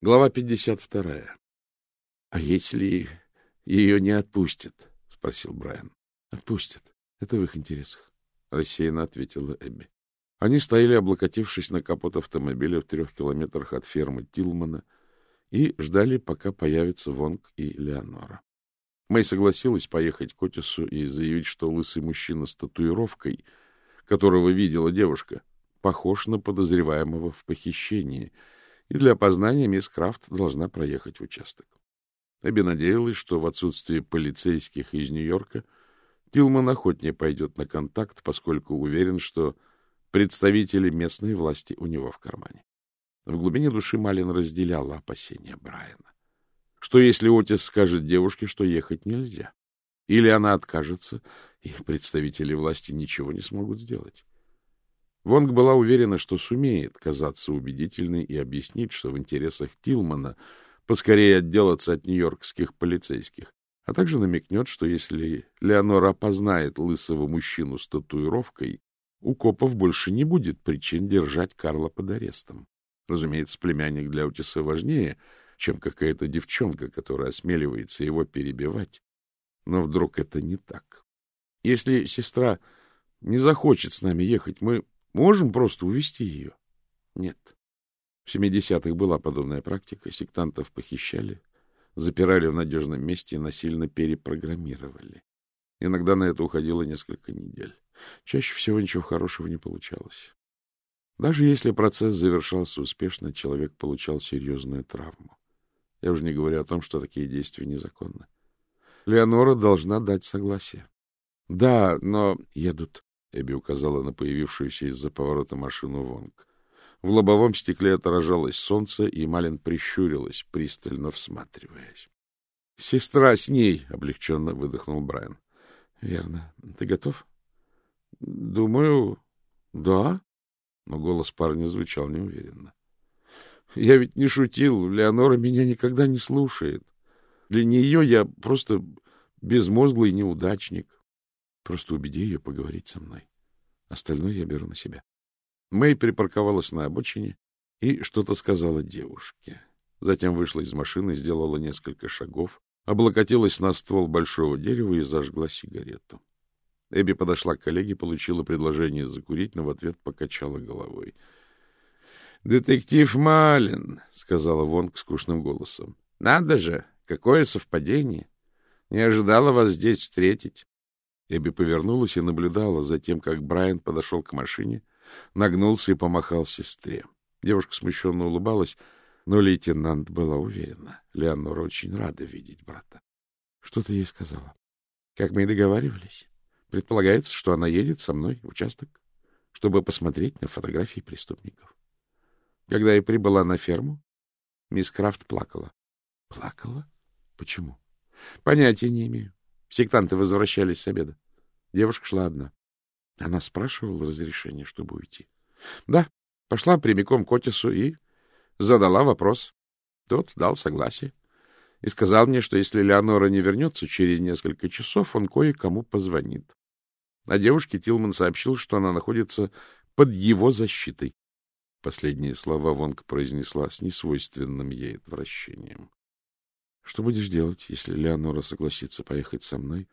Глава 52. — А если ее не отпустят? — спросил Брайан. — Отпустят. Это в их интересах, — рассеянно ответила Эбби. Они стояли, облокотившись на капот автомобиля в трех километрах от фермы Тилмана, и ждали, пока появятся Вонг и Леонора. Мэй согласилась поехать к Отису и заявить, что лысый мужчина с татуировкой, которого видела девушка, похож на подозреваемого в похищении — и для опознания мисс Крафт должна проехать в участок. Эбби надеялась, что в отсутствие полицейских из Нью-Йорка Тилман охотнее пойдет на контакт, поскольку уверен, что представители местной власти у него в кармане. В глубине души Малин разделяла опасения Брайана. Что если Отис скажет девушке, что ехать нельзя? Или она откажется, и представители власти ничего не смогут сделать? Вонг была уверена, что сумеет казаться убедительной и объяснить, что в интересах Тилмана поскорее отделаться от нью-йоркских полицейских, а также намекнет, что если Леонора опознает лысого мужчину с татуировкой, у копов больше не будет причин держать Карла под арестом. Разумеется, племянник для Утиса важнее, чем какая-то девчонка, которая осмеливается его перебивать. Но вдруг это не так. Если сестра не захочет с нами ехать, мы Можем просто увести ее? Нет. В 70-х была подобная практика. Сектантов похищали, запирали в надежном месте и насильно перепрограммировали. Иногда на это уходило несколько недель. Чаще всего ничего хорошего не получалось. Даже если процесс завершался успешно, человек получал серьезную травму. Я уже не говорю о том, что такие действия незаконны. Леонора должна дать согласие. Да, но едут. Эбби указала на появившуюся из-за поворота машину Вонг. В лобовом стекле отражалось солнце, и Малин прищурилась, пристально всматриваясь. — Сестра с ней! — облегченно выдохнул Брайан. — Верно. Ты готов? — Думаю, да. Но голос парня звучал неуверенно. — Я ведь не шутил. Леонора меня никогда не слушает. Для нее я просто безмозглый неудачник. Просто убеди ее поговорить со мной. Остальное я беру на себя. Мэй припарковалась на обочине и что-то сказала девушке. Затем вышла из машины, сделала несколько шагов, облокотилась на ствол большого дерева и зажгла сигарету. Эбби подошла к коллеге, получила предложение закурить, но в ответ покачала головой. — Детектив Малин, — сказала Вонг скучным голосом. — Надо же, какое совпадение! Не ожидала вас здесь встретить. Эбби повернулась и наблюдала за тем, как Брайан подошел к машине, нагнулся и помахал сестре. Девушка смущенно улыбалась, но лейтенант была уверена. Леонора очень рада видеть брата. Что ты ей сказала? Как мы и договаривались. Предполагается, что она едет со мной в участок, чтобы посмотреть на фотографии преступников. Когда я прибыла на ферму, мисс Крафт плакала. Плакала? Почему? Понятия не имею. Сектанты возвращались с обеда. Девушка шла одна. Она спрашивала разрешение, чтобы уйти. Да, пошла прямиком к Отису и задала вопрос. Тот дал согласие и сказал мне, что если Леонора не вернется через несколько часов, он кое-кому позвонит. А девушке Тилман сообщил, что она находится под его защитой. Последние слова Вонг произнесла с несвойственным ей отвращением. Что будешь делать, если Леонора согласится поехать со мной,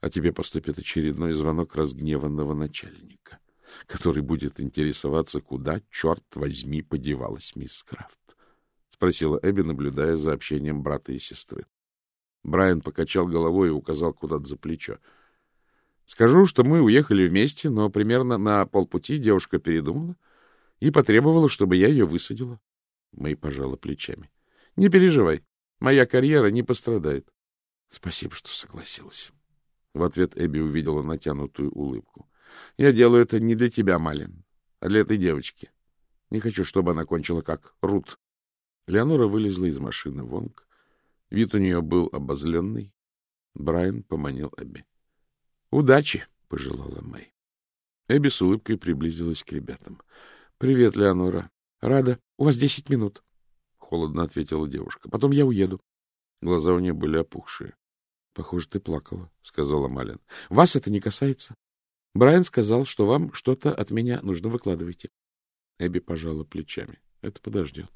а тебе поступит очередной звонок разгневанного начальника, который будет интересоваться, куда, черт возьми, подевалась мисс Крафт? — спросила Эбби, наблюдая за общением брата и сестры. Брайан покачал головой и указал куда-то за плечо. — Скажу, что мы уехали вместе, но примерно на полпути девушка передумала и потребовала, чтобы я ее высадила. Мэй пожала плечами. — Не переживай. Моя карьера не пострадает. — Спасибо, что согласилась. В ответ Эбби увидела натянутую улыбку. — Я делаю это не для тебя, Малин, а для этой девочки. Не хочу, чтобы она кончила как Рут. Леонора вылезла из машины Вонг. Вид у нее был обозленный. Брайан поманил Эбби. — Удачи! — пожелала Мэй. Эбби с улыбкой приблизилась к ребятам. — Привет, Леонора. Рада. У вас десять минут холодно ответила девушка. Потом я уеду. Глаза у нее были опухшие. — Похоже, ты плакала, — сказала Малин. — Вас это не касается. Брайан сказал, что вам что-то от меня нужно выкладывайте. Эбби пожала плечами. — Это подождет.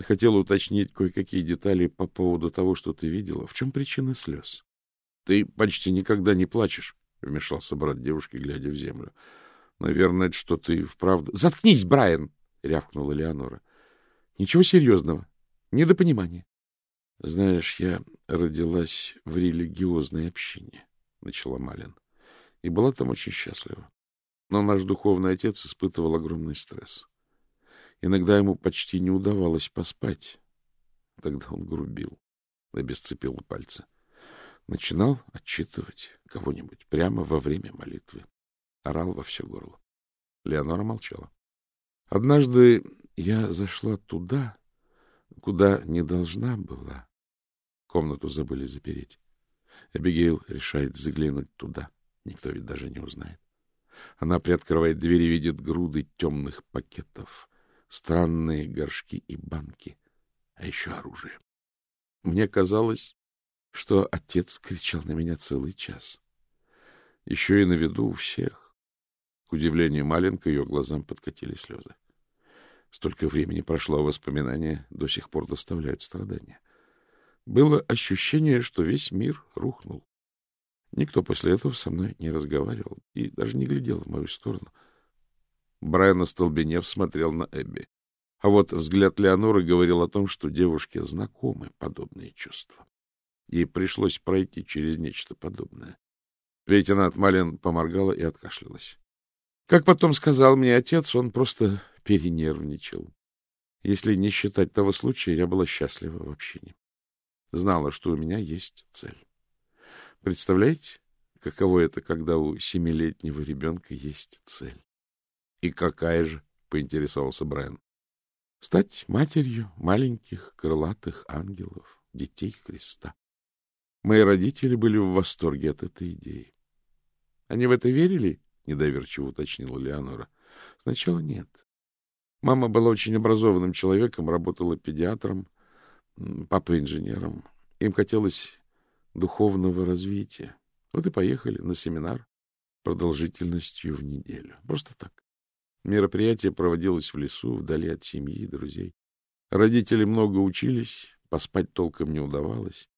Хотела уточнить кое-какие детали по поводу того, что ты видела. В чем причина слез? — Ты почти никогда не плачешь, — вмешался брат девушки, глядя в землю. — Наверное, это что-то и вправду... — Заткнись, Брайан! — рявкнула Леонора. — Ничего серьезного. Недопонимание. — Знаешь, я родилась в религиозной общине, — начала Малин, — и была там очень счастлива. Но наш духовный отец испытывал огромный стресс. Иногда ему почти не удавалось поспать. Тогда он грубил, обесцепил пальцы. Начинал отчитывать кого-нибудь прямо во время молитвы. Орал во все горло. Леонора молчала. Однажды я зашла туда, куда не должна была. Комнату забыли запереть. Эбигейл решает заглянуть туда. Никто ведь даже не узнает. Она приоткрывает дверь и видит груды темных пакетов, странные горшки и банки, а еще оружие. Мне казалось, что отец кричал на меня целый час. Еще и на виду у всех. К удивлению маленько ее глазам подкатили слезы. Столько времени прошло, а воспоминания до сих пор доставляют страдания. Было ощущение, что весь мир рухнул. Никто после этого со мной не разговаривал и даже не глядел в мою сторону. Брайан остолбенев смотрел на Эбби. А вот взгляд Леоноры говорил о том, что девушке знакомы подобные чувства. Ей пришлось пройти через нечто подобное. Лейтенант Малин поморгала и откашлялась. Как потом сказал мне отец, он просто перенервничал. Если не считать того случая, я была счастлива в общине. Знала, что у меня есть цель. Представляете, каково это, когда у семилетнего ребенка есть цель? — И какая же? — поинтересовался Брайан. — Стать матерью маленьких крылатых ангелов, детей Христа. Мои родители были в восторге от этой идеи. — Они в это верили? — недоверчиво уточнила Леонора. — Сначала нет. Мама была очень образованным человеком, работала педиатром, папа инженером. Им хотелось духовного развития. Вот и поехали на семинар продолжительностью в неделю. Просто так. Мероприятие проводилось в лесу, вдали от семьи и друзей. Родители много учились, поспать толком не удавалось.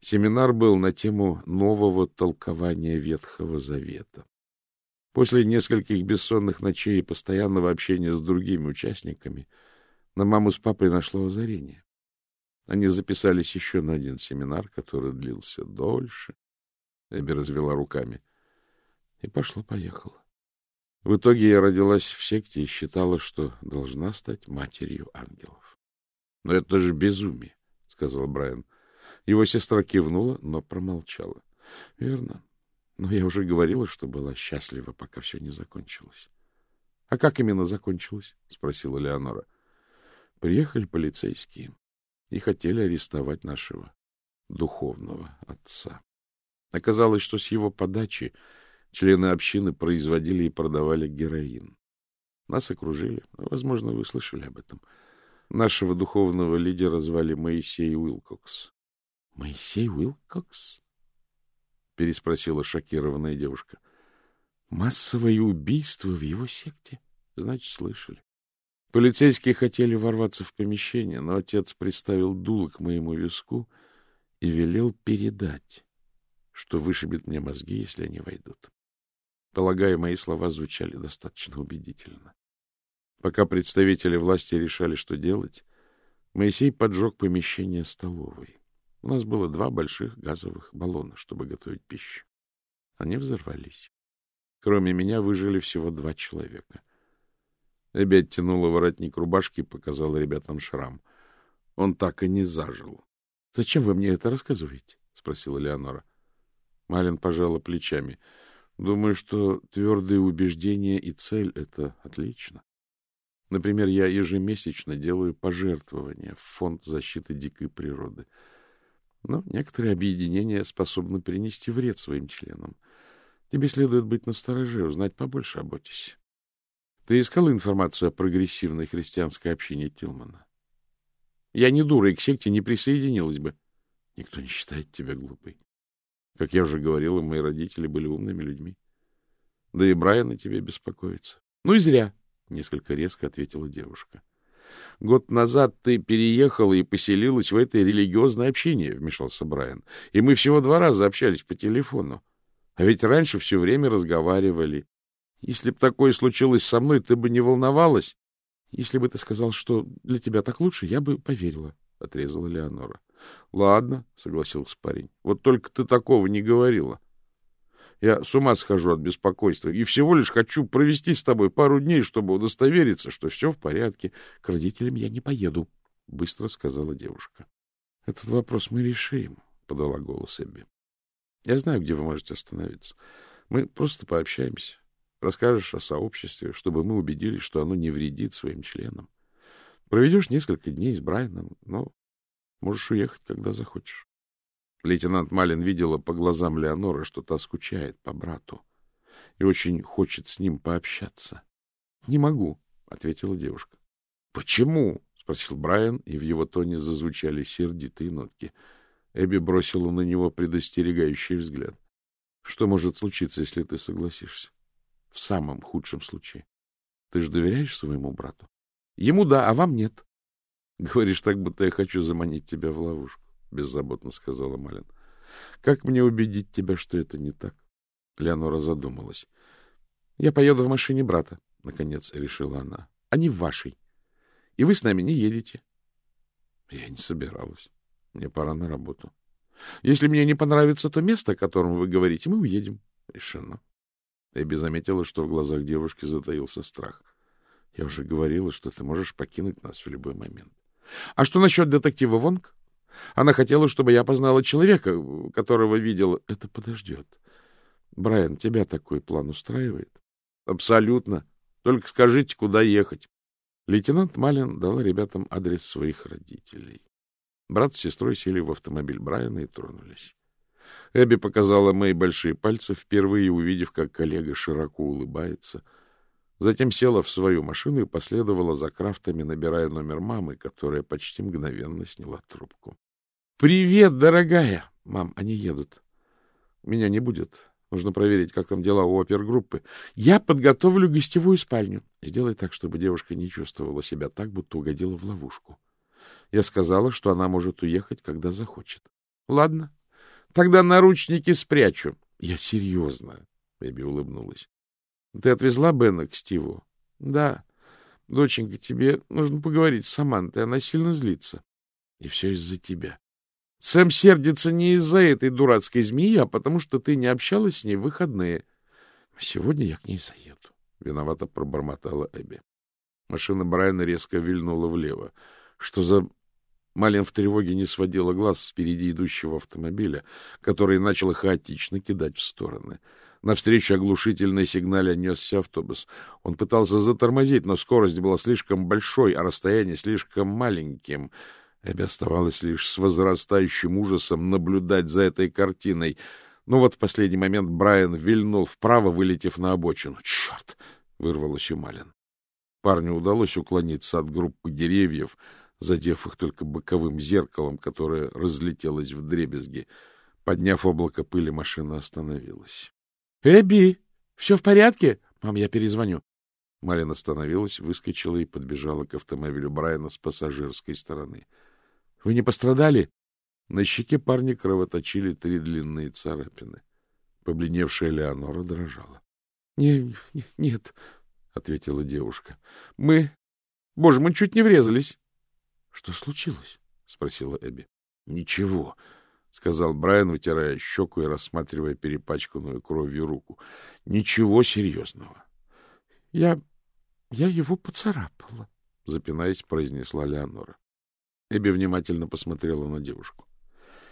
Семинар был на тему нового толкования Ветхого Завета. После нескольких бессонных ночей и постоянного общения с другими участниками на маму с папой нашло озарение. Они записались еще на один семинар, который длился дольше. Эбби развела руками. И пошло-поехало. В итоге я родилась в секте и считала, что должна стать матерью ангелов. — Но это же безумие, — сказал Брайан. Его сестра кивнула, но промолчала. — Верно. Но я уже говорила, что была счастлива, пока все не закончилось. — А как именно закончилось? — спросила Леонора. — Приехали полицейские и хотели арестовать нашего духовного отца. Оказалось, что с его подачи члены общины производили и продавали героин. Нас окружили. Возможно, вы слышали об этом. Нашего духовного лидера звали Моисей Уилкокс. — Моисей Уилкокс? — переспросила шокированная девушка. — Массовое убийство в его секте? Значит, слышали. Полицейские хотели ворваться в помещение, но отец приставил дуло к моему виску и велел передать, что вышибет мне мозги, если они войдут. Полагаю, мои слова звучали достаточно убедительно. Пока представители власти решали, что делать, Моисей поджег помещение столовой. У нас было два больших газовых баллона, чтобы готовить пищу. Они взорвались. Кроме меня выжили всего два человека — Эбби оттянула воротник рубашки и показала ребятам шрам. Он так и не зажил. — Зачем вы мне это рассказываете? — спросила Леонора. Малин пожала плечами. — Думаю, что твердые убеждения и цель — это отлично. Например, я ежемесячно делаю пожертвования в Фонд защиты дикой природы. Но некоторые объединения способны принести вред своим членам. Тебе следует быть настороже, узнать побольше об Отисе. Ты искал информацию о прогрессивной христианской общине Тилмана? Я не дура и к секте не присоединилась бы. Никто не считает тебя глупой. Как я уже говорила, мои родители были умными людьми. Да и Брайан о тебе беспокоится. Ну и зря, — несколько резко ответила девушка. — Год назад ты переехала и поселилась в это религиозное общение, — вмешался Брайан. — И мы всего два раза общались по телефону. А ведь раньше все время разговаривали. Если бы такое случилось со мной, ты бы не волновалась. — Если бы ты сказал, что для тебя так лучше, я бы поверила, — отрезала Леонора. — Ладно, — согласился парень. — Вот только ты такого не говорила. Я с ума схожу от беспокойства и всего лишь хочу провести с тобой пару дней, чтобы удостовериться, что все в порядке. К родителям я не поеду, — быстро сказала девушка. — Этот вопрос мы решим, — подала голос Эбби. — Я знаю, где вы можете остановиться. Мы просто пообщаемся. Расскажешь о сообществе, чтобы мы убедились, что оно не вредит своим членам. Проведешь несколько дней с Брайаном, но можешь уехать, когда захочешь. Лейтенант Малин видела по глазам Леоноры, что та скучает по брату и очень хочет с ним пообщаться. — Не могу, — ответила девушка. — Почему? — спросил Брайан, и в его тоне зазвучали сердитые нотки. Эбби бросила на него предостерегающий взгляд. — Что может случиться, если ты согласишься? — В самом худшем случае. Ты же доверяешь своему брату? — Ему да, а вам нет. — Говоришь так, будто я хочу заманить тебя в ловушку беззаботно сказала Малин. Как мне убедить тебя, что это не так? Леонора задумалась. Я поеду в машине брата, наконец решила она. А не в вашей. И вы с нами не едете. Я не собиралась. Мне пора на работу. Если мне не понравится то место, о котором вы говорите, мы уедем. Решено. Эбби заметила, что в глазах девушки затаился страх. Я уже говорила, что ты можешь покинуть нас в любой момент. А что насчет детектива Вонг? Она хотела, чтобы я познала человека, которого видела. Это подождет. Брайан, тебя такой план устраивает? Абсолютно. Только скажите, куда ехать. Лейтенант Малин дал ребятам адрес своих родителей. Брат с сестрой сели в автомобиль Брайана и тронулись. Эбби показала Мэй большие пальцы, впервые увидев, как коллега широко улыбается. Затем села в свою машину и последовала за крафтами, набирая номер мамы, которая почти мгновенно сняла трубку. Привет, дорогая! Мам, они едут. Меня не будет. Нужно проверить, как там дела у опергруппы. Я подготовлю гостевую спальню. Сделай так, чтобы девушка не чувствовала себя так, будто угодила в ловушку. Я сказала, что она может уехать, когда захочет. Ладно. Тогда наручники спрячу. Я серьезно. Эбби улыбнулась. Ты отвезла Бена к Стиву? Да. Доченька, тебе нужно поговорить с Самантой. Она сильно злится. И все из-за тебя. Сэм сердится не из-за этой дурацкой змеи, а потому что ты не общалась с ней в выходные. Сегодня я к ней заеду. Виновато пробормотала Эбби. Машина Брайана резко вильнула влево. Что за... Малин в тревоге не сводила глаз с впереди идущего автомобиля, который начал хаотично кидать в стороны. Навстречу оглушительной сигнале несся автобус. Он пытался затормозить, но скорость была слишком большой, а расстояние слишком маленьким — Эбби оставалось лишь с возрастающим ужасом наблюдать за этой картиной. Но вот в последний момент Брайан вильнул вправо, вылетев на обочину. «Черт!» — вырвалось у Малин. Парню удалось уклониться от группы деревьев, задев их только боковым зеркалом, которое разлетелось в дребезги. Подняв облако пыли, машина остановилась. — Эбби, все в порядке? Мам, я перезвоню. Малин остановилась, выскочила и подбежала к автомобилю Брайана с пассажирской стороны. — вы не пострадали? На щеке парня кровоточили три длинные царапины. Побледневшая Леонора дрожала. — Не, нет, — ответила девушка. — Мы... Боже, мы чуть не врезались. — Что случилось? — спросила Эбби. — Ничего, — сказал Брайан, вытирая щеку и рассматривая перепачканную кровью руку. — Ничего серьезного. — Я... я его поцарапала, — запинаясь, произнесла Леонора. Эбби внимательно посмотрела на девушку.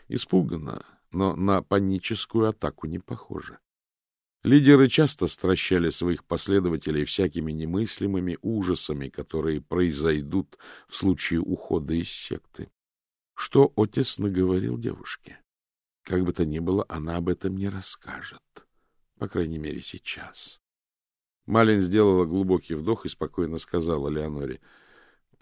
Испуганно, но на паническую атаку не похоже. Лидеры часто стращали своих последователей всякими немыслимыми ужасами, которые произойдут в случае ухода из секты. Что Отец наговорил девушке? Как бы то ни было, она об этом не расскажет. По крайней мере, сейчас. Малин сделала глубокий вдох и спокойно сказала Леоноре —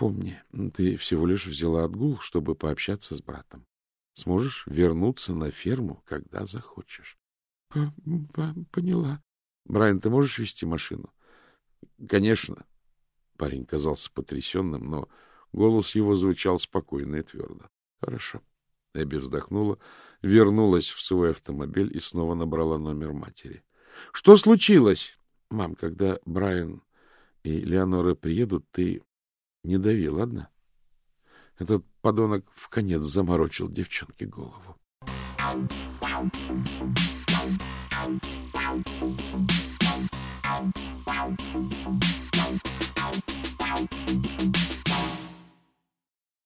Помни, ты всего лишь взяла отгул, чтобы пообщаться с братом. Сможешь вернуться на ферму, когда захочешь. П -п Поняла. Брайан, ты можешь вести машину? Конечно. Парень казался потрясенным, но голос его звучал спокойно и твердо. Хорошо. Эбби вздохнула, вернулась в свой автомобиль и снова набрала номер матери. — Что случилось? — Мам, когда Брайан и Леонора приедут, ты не дави, ладно? Этот подонок в конец заморочил девчонке голову.